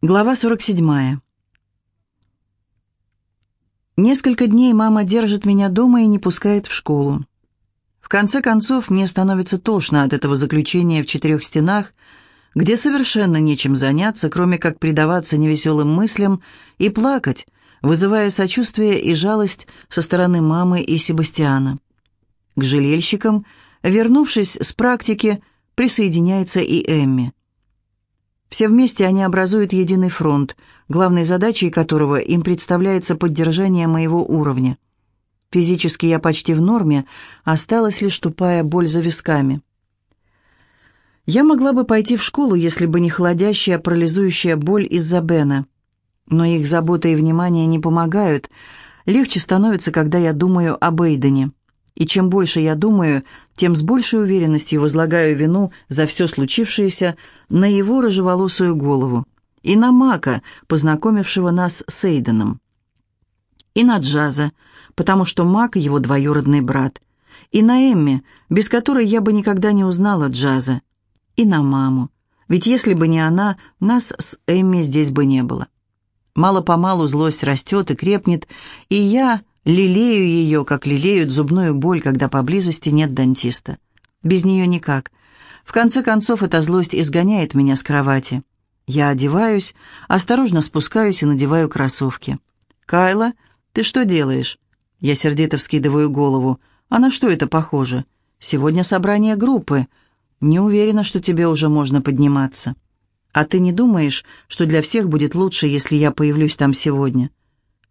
Глава 47. Несколько дней мама держит меня дома и не пускает в школу. В конце концов, мне становится тошно от этого заключения в четырех стенах, где совершенно нечем заняться, кроме как предаваться невеселым мыслям и плакать, вызывая сочувствие и жалость со стороны мамы и Себастьяна. К жалельщикам, вернувшись с практики, присоединяется и Эмми. Все вместе они образуют единый фронт, главной задачей которого им представляется поддержание моего уровня. Физически я почти в норме, осталась лишь тупая боль за висками. Я могла бы пойти в школу, если бы не холодящая, парализующая боль из-за Бена. Но их забота и внимание не помогают. Легче становится, когда я думаю об Эйдене и чем больше я думаю, тем с большей уверенностью возлагаю вину за все случившееся на его рыжеволосую голову и на Мака, познакомившего нас с Эйденом. И на Джаза, потому что Мак — его двоюродный брат. И на Эмми, без которой я бы никогда не узнала Джаза. И на маму, ведь если бы не она, нас с Эмми здесь бы не было. Мало-помалу злость растет и крепнет, и я Лелею ее, как лелеют зубную боль, когда поблизости нет дантиста. Без нее никак. В конце концов, эта злость изгоняет меня с кровати. Я одеваюсь, осторожно спускаюсь и надеваю кроссовки. «Кайла, ты что делаешь?» Я сердито вскидываю голову. «А на что это похоже? Сегодня собрание группы. Не уверена, что тебе уже можно подниматься. А ты не думаешь, что для всех будет лучше, если я появлюсь там сегодня?»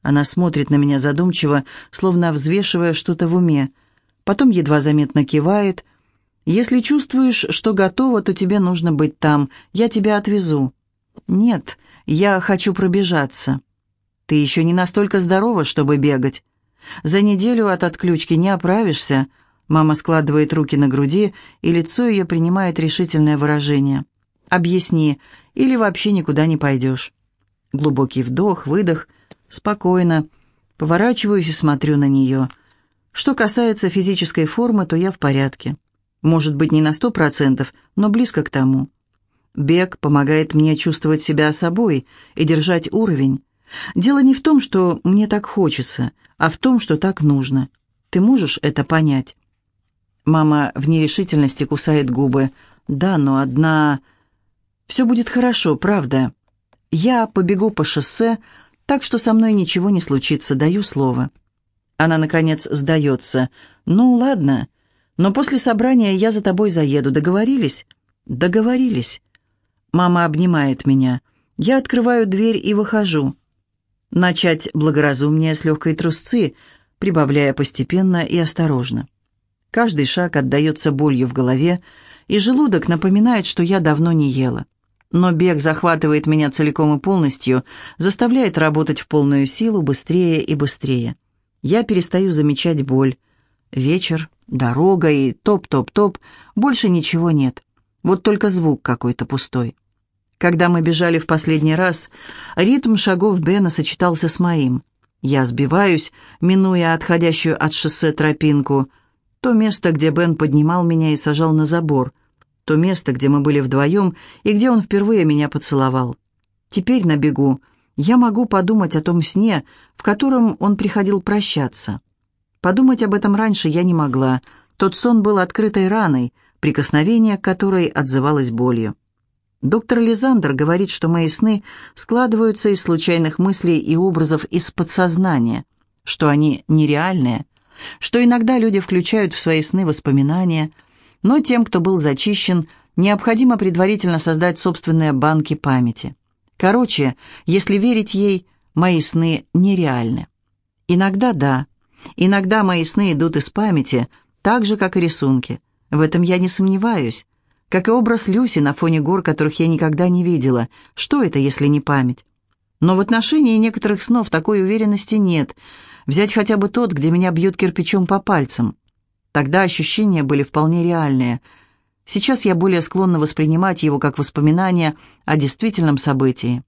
Она смотрит на меня задумчиво, словно взвешивая что-то в уме. Потом едва заметно кивает. «Если чувствуешь, что готова, то тебе нужно быть там. Я тебя отвезу». «Нет, я хочу пробежаться». «Ты еще не настолько здорова, чтобы бегать. За неделю от отключки не оправишься». Мама складывает руки на груди, и лицо ее принимает решительное выражение. «Объясни, или вообще никуда не пойдешь». Глубокий вдох, выдох. Спокойно. Поворачиваюсь и смотрю на нее. Что касается физической формы, то я в порядке. Может быть, не на сто процентов, но близко к тому. Бег помогает мне чувствовать себя собой и держать уровень. Дело не в том, что мне так хочется, а в том, что так нужно. Ты можешь это понять?» Мама в нерешительности кусает губы. «Да, но одна...» «Все будет хорошо, правда. Я побегу по шоссе, так что со мной ничего не случится, даю слово». Она, наконец, сдается. «Ну, ладно, но после собрания я за тобой заеду. Договорились?» «Договорились». Мама обнимает меня. Я открываю дверь и выхожу. Начать благоразумнее с легкой трусцы, прибавляя постепенно и осторожно. Каждый шаг отдается болью в голове, и желудок напоминает, что я давно не ела. Но бег захватывает меня целиком и полностью, заставляет работать в полную силу быстрее и быстрее. Я перестаю замечать боль. Вечер, дорога и топ-топ-топ, больше ничего нет. Вот только звук какой-то пустой. Когда мы бежали в последний раз, ритм шагов Бена сочетался с моим. Я сбиваюсь, минуя отходящую от шоссе тропинку, то место, где Бен поднимал меня и сажал на забор — то место, где мы были вдвоем и где он впервые меня поцеловал. Теперь на бегу я могу подумать о том сне, в котором он приходил прощаться. Подумать об этом раньше я не могла. Тот сон был открытой раной, прикосновение к которой отзывалось болью. Доктор Лизандер говорит, что мои сны складываются из случайных мыслей и образов из подсознания, что они нереальные, что иногда люди включают в свои сны воспоминания – но тем, кто был зачищен, необходимо предварительно создать собственные банки памяти. Короче, если верить ей, мои сны нереальны. Иногда да, иногда мои сны идут из памяти, так же, как и рисунки. В этом я не сомневаюсь. Как и образ Люси на фоне гор, которых я никогда не видела. Что это, если не память? Но в отношении некоторых снов такой уверенности нет. Взять хотя бы тот, где меня бьют кирпичом по пальцам. Тогда ощущения были вполне реальные. Сейчас я более склонна воспринимать его как воспоминание о действительном событии.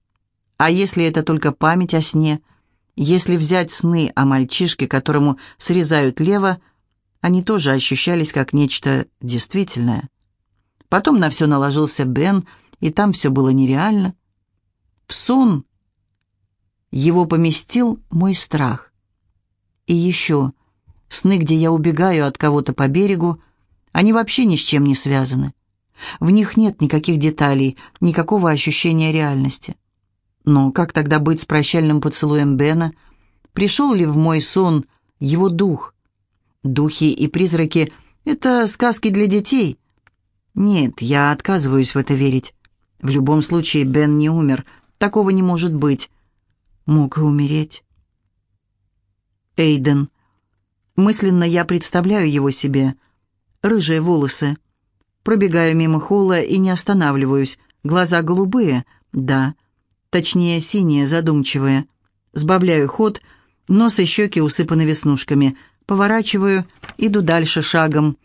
А если это только память о сне? Если взять сны о мальчишке, которому срезают лево, они тоже ощущались как нечто действительное. Потом на все наложился Бен, и там все было нереально. В сон его поместил мой страх. И еще сны, где я убегаю от кого-то по берегу, они вообще ни с чем не связаны. В них нет никаких деталей, никакого ощущения реальности. Но как тогда быть с прощальным поцелуем Бена? Пришел ли в мой сон его дух? Духи и призраки — это сказки для детей. Нет, я отказываюсь в это верить. В любом случае Бен не умер. Такого не может быть. Мог и умереть. Эйден. Мысленно я представляю его себе. Рыжие волосы. Пробегаю мимо холла и не останавливаюсь. Глаза голубые, да. Точнее, синие, задумчивые. Сбавляю ход, нос и щеки усыпаны веснушками. Поворачиваю, иду дальше шагом.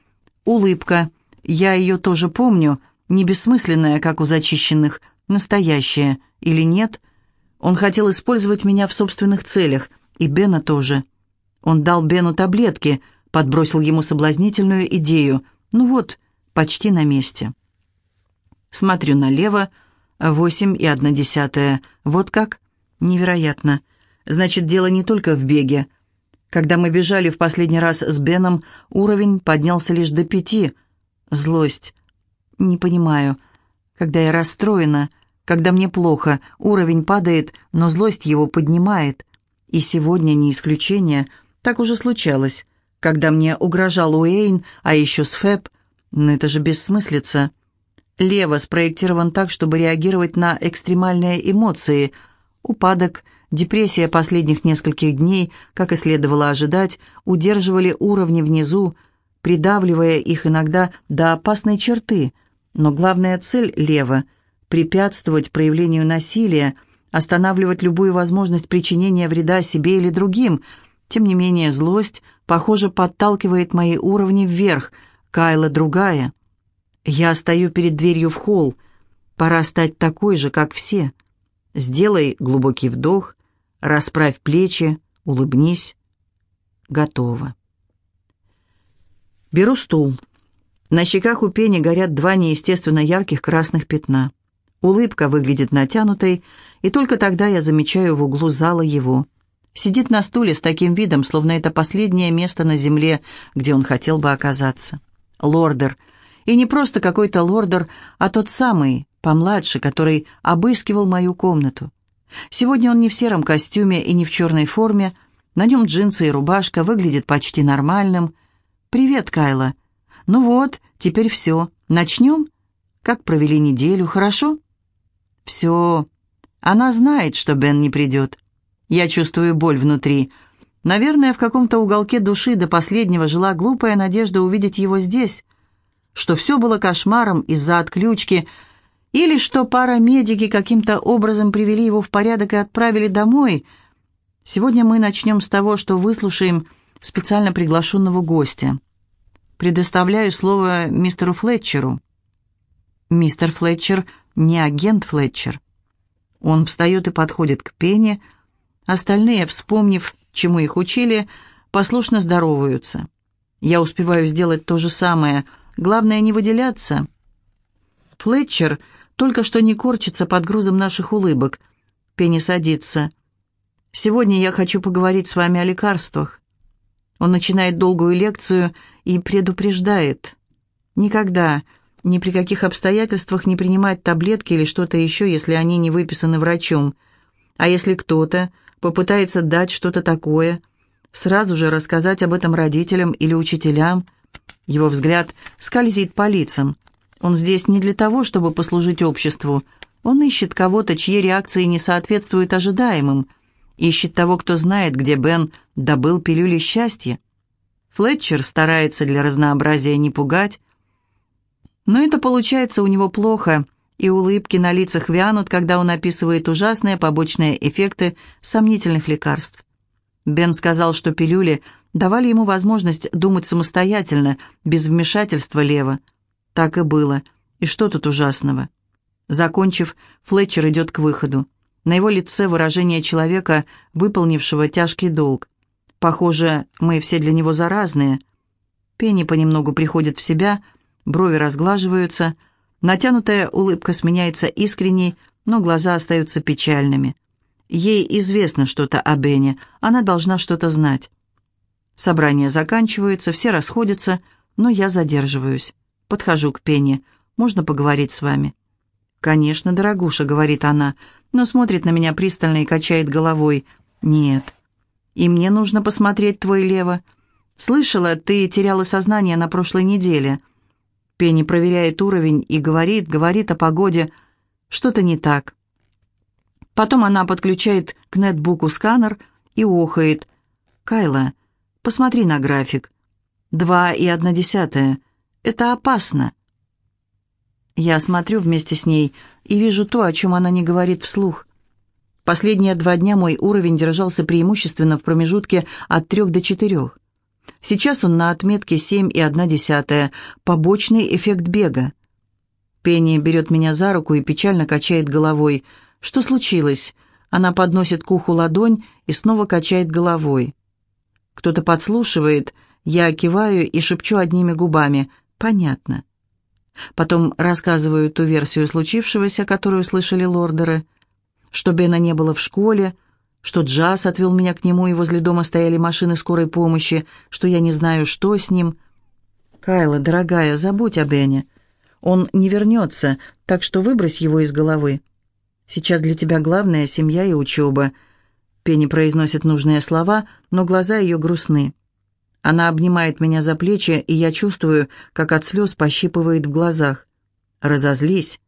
Улыбка. Я ее тоже помню, не бессмысленная, как у зачищенных, настоящая. Или нет? Он хотел использовать меня в собственных целях, и Бена тоже. Он дал Бену таблетки, подбросил ему соблазнительную идею. Ну вот, почти на месте. Смотрю налево, восемь и одна десятая. Вот как? Невероятно. Значит, дело не только в беге. Когда мы бежали в последний раз с Беном, уровень поднялся лишь до пяти. Злость. Не понимаю. Когда я расстроена, когда мне плохо, уровень падает, но злость его поднимает. И сегодня не исключение. Так уже случалось. Когда мне угрожал Уэйн, а еще с Фэб, но это же бессмыслица. Лево спроектирован так, чтобы реагировать на экстремальные эмоции. Упадок, депрессия последних нескольких дней, как и следовало ожидать, удерживали уровни внизу, придавливая их иногда до опасной черты. Но главная цель лево – препятствовать проявлению насилия, останавливать любую возможность причинения вреда себе или другим. Тем не менее, злость, похоже, подталкивает мои уровни вверх – Кайла другая. Я стою перед дверью в холл. Пора стать такой же, как все. Сделай глубокий вдох, расправь плечи, улыбнись. Готово. Беру стул. На щеках у Пени горят два неестественно ярких красных пятна. Улыбка выглядит натянутой, и только тогда я замечаю в углу зала его. Сидит на стуле с таким видом, словно это последнее место на земле, где он хотел бы оказаться лордер. И не просто какой-то лордер, а тот самый, помладше, который обыскивал мою комнату. Сегодня он не в сером костюме и не в черной форме, на нем джинсы и рубашка, выглядит почти нормальным. «Привет, Кайла. Ну вот, теперь все. Начнем? Как провели неделю, хорошо?» «Все. Она знает, что Бен не придет. Я чувствую боль внутри. Наверное, в каком-то уголке души до последнего жила глупая надежда увидеть его здесь, что все было кошмаром из-за отключки, или что парамедики каким-то образом привели его в порядок и отправили домой. Сегодня мы начнем с того, что выслушаем специально приглашенного гостя. Предоставляю слово мистеру Флетчеру. Мистер Флетчер не агент Флетчер. Он встает и подходит к Пене. Остальные, вспомнив, чему их учили, послушно здороваются. Я успеваю сделать то же самое. Главное не выделяться. Флетчер только что не корчится под грузом наших улыбок. Пенни садится. «Сегодня я хочу поговорить с вами о лекарствах». Он начинает долгую лекцию и предупреждает. Никогда, ни при каких обстоятельствах не принимать таблетки или что-то еще, если они не выписаны врачом. А если кто-то попытается дать что-то такое, сразу же рассказать об этом родителям или учителям. Его взгляд скользит по лицам. Он здесь не для того, чтобы послужить обществу. Он ищет кого-то, чьи реакции не соответствуют ожидаемым. Ищет того, кто знает, где Бен добыл пилюли счастья. Флетчер старается для разнообразия не пугать, но это получается у него плохо, и улыбки на лицах вянут, когда он описывает ужасные побочные эффекты сомнительных лекарств. Бен сказал, что пилюли давали ему возможность думать самостоятельно, без вмешательства Лева. Так и было. И что тут ужасного? Закончив, Флетчер идет к выходу. На его лице выражение человека, выполнившего тяжкий долг. Похоже, мы все для него заразные. Пенни понемногу приходит в себя, брови разглаживаются — Натянутая улыбка сменяется искренней, но глаза остаются печальными. Ей известно что-то о Бене, она должна что-то знать. Собрание заканчивается, все расходятся, но я задерживаюсь. Подхожу к Пенни. «Можно поговорить с вами?» «Конечно, дорогуша», — говорит она, но смотрит на меня пристально и качает головой. «Нет». «И мне нужно посмотреть твой лево. Слышала, ты теряла сознание на прошлой неделе». Пенни проверяет уровень и говорит, говорит о погоде. Что-то не так. Потом она подключает к нетбуку сканер и охает. «Кайла, посмотри на график. Два и одна десятая. Это опасно». Я смотрю вместе с ней и вижу то, о чем она не говорит вслух. Последние два дня мой уровень держался преимущественно в промежутке от трех до четырех. Сейчас он на отметке семь и одна десятая, побочный эффект бега. Пенни берет меня за руку и печально качает головой. Что случилось? Она подносит к уху ладонь и снова качает головой. Кто-то подслушивает, я киваю и шепчу одними губами. «Понятно». Потом рассказываю ту версию случившегося, которую слышали лордеры, что Бена не было в школе, что Джаз отвел меня к нему, и возле дома стояли машины скорой помощи, что я не знаю, что с ним. «Кайла, дорогая, забудь о Бене. Он не вернется, так что выбрось его из головы. Сейчас для тебя главная семья и учеба». Пенни произносит нужные слова, но глаза ее грустны. Она обнимает меня за плечи, и я чувствую, как от слез пощипывает в глазах. Разозлись.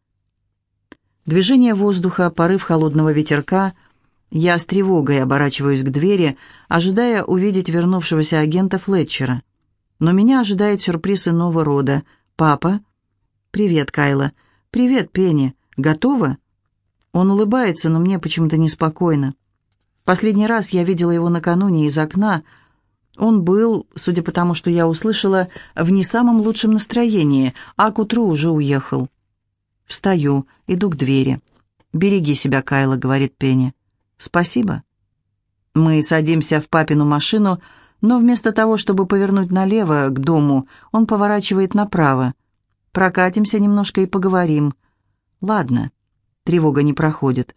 Движение воздуха, порыв холодного ветерка. Я с тревогой оборачиваюсь к двери, ожидая увидеть вернувшегося агента Флетчера. Но меня ожидает сюрприз иного рода. «Папа?» «Привет, Кайла». «Привет, Пенни. Готова?» Он улыбается, но мне почему-то неспокойно. Последний раз я видела его накануне из окна — он был, судя по тому, что я услышала, в не самом лучшем настроении, а к утру уже уехал. Встаю, иду к двери. «Береги себя, Кайла», — говорит Пенни. «Спасибо». Мы садимся в папину машину, но вместо того, чтобы повернуть налево, к дому, он поворачивает направо. Прокатимся немножко и поговорим. Ладно. Тревога не проходит.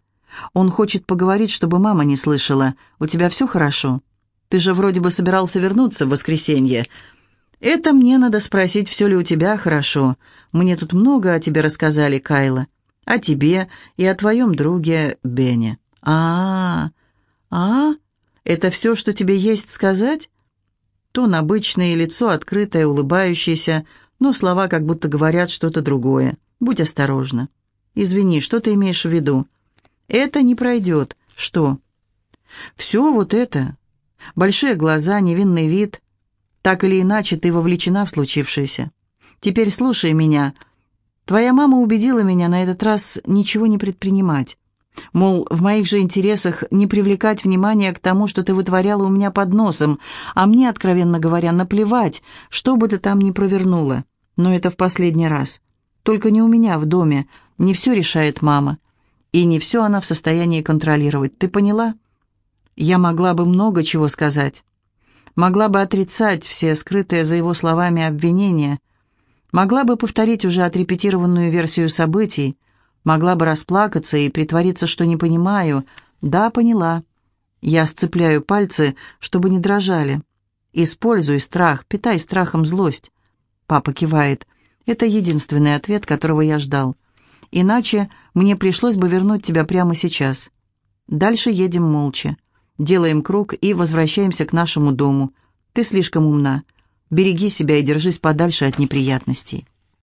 Он хочет поговорить, чтобы мама не слышала. «У тебя все хорошо?» Ты же вроде бы собирался вернуться в воскресенье. Это мне надо спросить, все ли у тебя хорошо. Мне тут много о тебе рассказали, Кайла. О тебе и о твоем друге Бене. А, -а? Это все, что тебе есть сказать? Тон обычное, лицо открытое, улыбающееся, но слова как будто говорят что-то другое. Будь осторожна. Извини, что ты имеешь в виду? Это не пройдет. Что? Все вот это, Большие глаза, невинный вид. Так или иначе, ты вовлечена в случившееся. Теперь слушай меня. Твоя мама убедила меня на этот раз ничего не предпринимать. Мол, в моих же интересах не привлекать внимание к тому, что ты вытворяла у меня под носом, а мне, откровенно говоря, наплевать, что бы ты там ни провернула. Но это в последний раз. Только не у меня в доме. Не все решает мама. И не все она в состоянии контролировать. Ты поняла?» Я могла бы много чего сказать. Могла бы отрицать все скрытые за его словами обвинения. Могла бы повторить уже отрепетированную версию событий. Могла бы расплакаться и притвориться, что не понимаю. Да, поняла. Я сцепляю пальцы, чтобы не дрожали. Используй страх, питай страхом злость. Папа кивает. Это единственный ответ, которого я ждал. Иначе мне пришлось бы вернуть тебя прямо сейчас. Дальше едем молча. Делаем круг и возвращаемся к нашему дому. Ты слишком умна. Береги себя и держись подальше от неприятностей.